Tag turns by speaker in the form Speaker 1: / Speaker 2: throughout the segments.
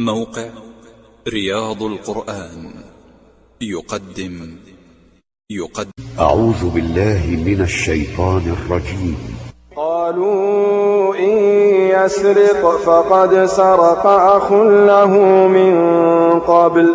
Speaker 1: موقع رياض القرآن. يقدم. يقدم.
Speaker 2: أعوذ بالله من الشيطان الرجيم.
Speaker 3: قالوا إن يسرق فقد سرق أخ له من قبل.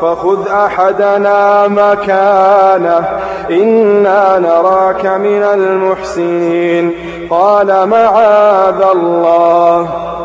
Speaker 3: فخذ أحدنا مكانه إنا نراك من المحسنين. قال معاذ الله.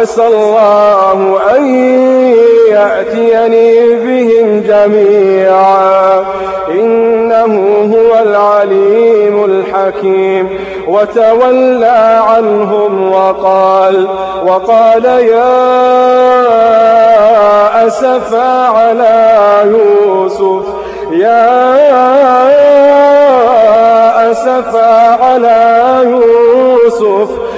Speaker 3: عسى الله أن يأتيني بهم جميعا. إنه هو العليم الحكيم. وتولى عنهم وقال وقال يا أسفا على يوسف. يا أسفا على يوسف.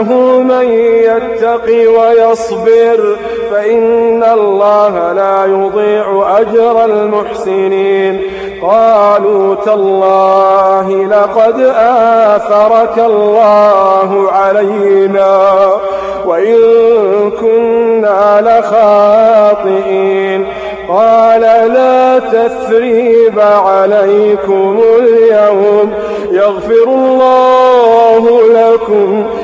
Speaker 3: إنه من يتقي ويصبر فإن الله لا يضيع أجر المحسنين. قالوا تالله لقد آثرك الله علينا وإن كنا لخاطئين. قال لا تثريب عليكم اليوم. يغفر الله لكم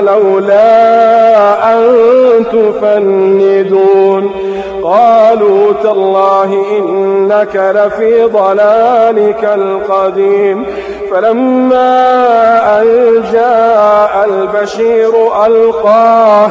Speaker 3: لولا أن تفندون. قالوا تالله إنك لفي ضلالك القديم. فلما أن جاء البشير ألقاه